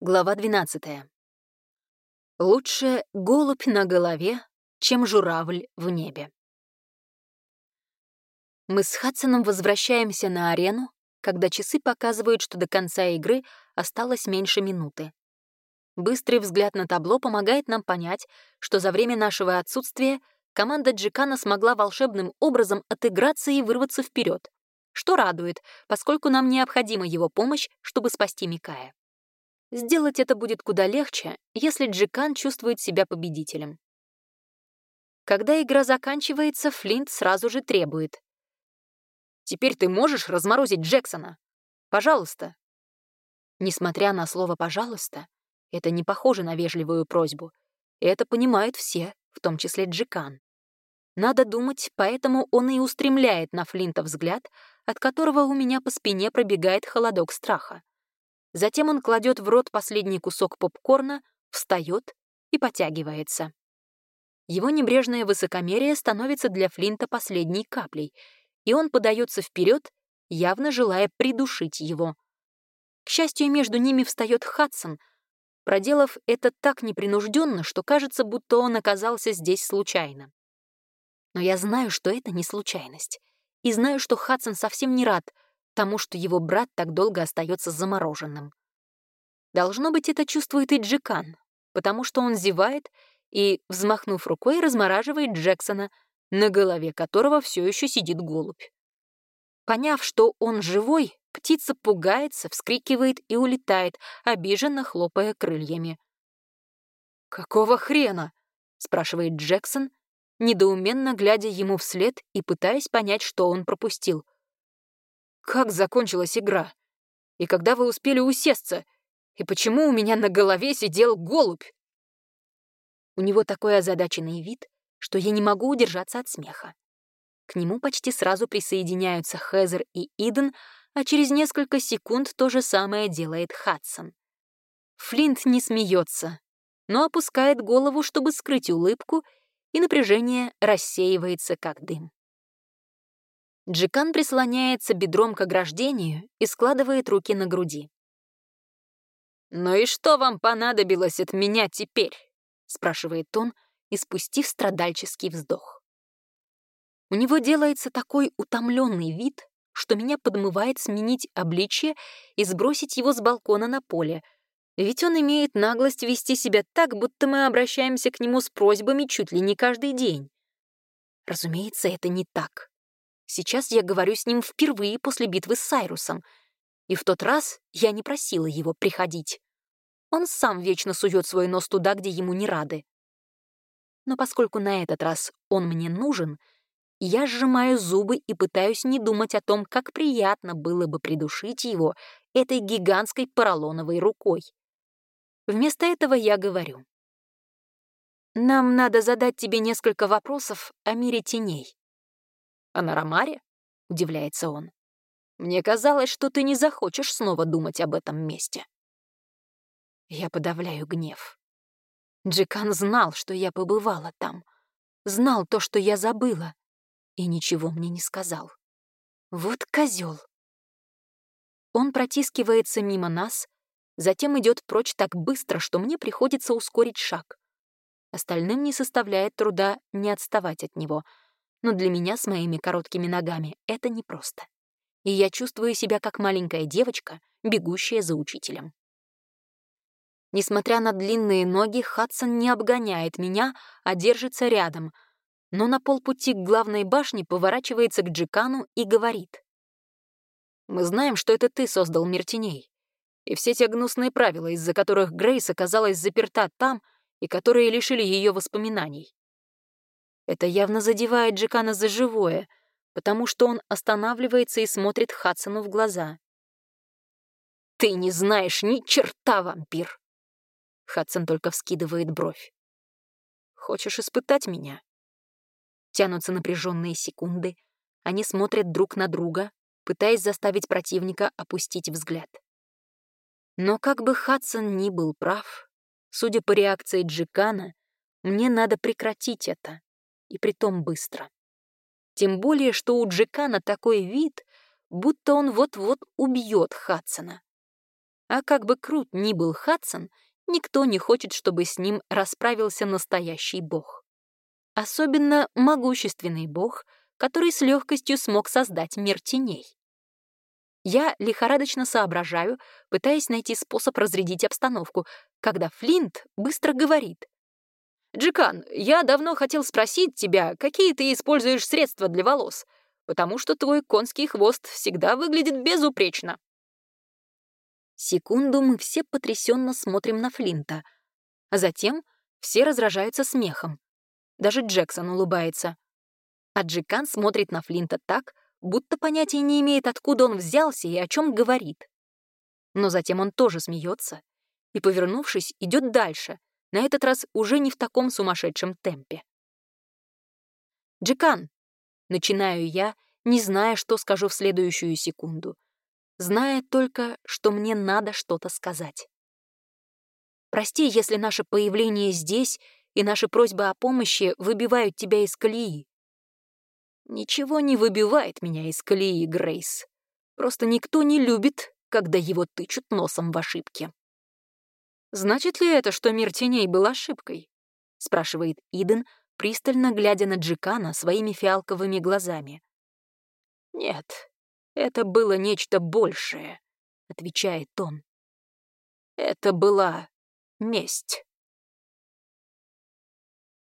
Глава 12. Лучше голубь на голове, чем журавль в небе. Мы с Хадсоном возвращаемся на арену, когда часы показывают, что до конца игры осталось меньше минуты. Быстрый взгляд на табло помогает нам понять, что за время нашего отсутствия команда Джикана смогла волшебным образом отыграться и вырваться вперед, что радует, поскольку нам необходима его помощь, чтобы спасти Микая. Сделать это будет куда легче, если Джикан чувствует себя победителем. Когда игра заканчивается, Флинт сразу же требует. «Теперь ты можешь разморозить Джексона? Пожалуйста». Несмотря на слово «пожалуйста», это не похоже на вежливую просьбу. Это понимают все, в том числе Джикан. Надо думать, поэтому он и устремляет на Флинта взгляд, от которого у меня по спине пробегает холодок страха. Затем он кладет в рот последний кусок попкорна, встает и потягивается. Его небрежное высокомерие становится для Флинта последней каплей, и он подается вперед, явно желая придушить его. К счастью, между ними встает Хадсон, проделав это так непринужденно, что кажется, будто он оказался здесь случайно. Но я знаю, что это не случайность, и знаю, что Хадсон совсем не рад — тому, что его брат так долго остается замороженным. Должно быть, это чувствует и Джикан, потому что он зевает и, взмахнув рукой, размораживает Джексона, на голове которого все еще сидит голубь. Поняв, что он живой, птица пугается, вскрикивает и улетает, обиженно хлопая крыльями. «Какого хрена?» — спрашивает Джексон, недоуменно глядя ему вслед и пытаясь понять, что он пропустил — как закончилась игра? И когда вы успели усесться? И почему у меня на голове сидел голубь? У него такой озадаченный вид, что я не могу удержаться от смеха. К нему почти сразу присоединяются Хезер и Иден, а через несколько секунд то же самое делает Хадсон. Флинт не смеется, но опускает голову, чтобы скрыть улыбку, и напряжение рассеивается, как дым. Джикан прислоняется бедром к ограждению и складывает руки на груди. «Ну и что вам понадобилось от меня теперь?» — спрашивает он, испустив страдальческий вздох. У него делается такой утомленный вид, что меня подмывает сменить обличье и сбросить его с балкона на поле, ведь он имеет наглость вести себя так, будто мы обращаемся к нему с просьбами чуть ли не каждый день. Разумеется, это не так. Сейчас я говорю с ним впервые после битвы с Сайрусом, и в тот раз я не просила его приходить. Он сам вечно сует свой нос туда, где ему не рады. Но поскольку на этот раз он мне нужен, я сжимаю зубы и пытаюсь не думать о том, как приятно было бы придушить его этой гигантской поролоновой рукой. Вместо этого я говорю. «Нам надо задать тебе несколько вопросов о мире теней. «А на Ромаре?» — удивляется он. «Мне казалось, что ты не захочешь снова думать об этом месте». Я подавляю гнев. Джекан знал, что я побывала там. Знал то, что я забыла. И ничего мне не сказал. Вот козел. Он протискивается мимо нас, затем идет прочь так быстро, что мне приходится ускорить шаг. Остальным не составляет труда не отставать от него — но для меня с моими короткими ногами это непросто. И я чувствую себя как маленькая девочка, бегущая за учителем. Несмотря на длинные ноги, Хадсон не обгоняет меня, а держится рядом, но на полпути к главной башне поворачивается к Джикану и говорит. «Мы знаем, что это ты создал мир теней, и все те гнусные правила, из-за которых Грейс оказалась заперта там и которые лишили ее воспоминаний. Это явно задевает Джекана за живое, потому что он останавливается и смотрит Хадсону в глаза. «Ты не знаешь ни черта, вампир!» Хадсон только вскидывает бровь. «Хочешь испытать меня?» Тянутся напряженные секунды. Они смотрят друг на друга, пытаясь заставить противника опустить взгляд. Но как бы Хадсон ни был прав, судя по реакции Джикана, мне надо прекратить это и притом быстро. Тем более, что у Джекана такой вид, будто он вот-вот убьет Хадсона. А как бы крут ни был Хадсон, никто не хочет, чтобы с ним расправился настоящий бог. Особенно могущественный бог, который с легкостью смог создать мир теней. Я лихорадочно соображаю, пытаясь найти способ разрядить обстановку, когда Флинт быстро говорит. «Джикан, я давно хотел спросить тебя, какие ты используешь средства для волос, потому что твой конский хвост всегда выглядит безупречно». Секунду мы все потрясенно смотрим на Флинта, а затем все разражаются смехом. Даже Джексон улыбается. А Джикан смотрит на Флинта так, будто понятия не имеет, откуда он взялся и о чем говорит. Но затем он тоже смеется и, повернувшись, идет дальше, на этот раз уже не в таком сумасшедшем темпе. «Джекан!» — начинаю я, не зная, что скажу в следующую секунду, зная только, что мне надо что-то сказать. «Прости, если наше появление здесь и наши просьбы о помощи выбивают тебя из колеи. Ничего не выбивает меня из колеи, Грейс. Просто никто не любит, когда его тычут носом в ошибке. «Значит ли это, что мир теней был ошибкой?» — спрашивает Иден, пристально глядя на Джикана своими фиалковыми глазами. «Нет, это было нечто большее», — отвечает он. «Это была месть».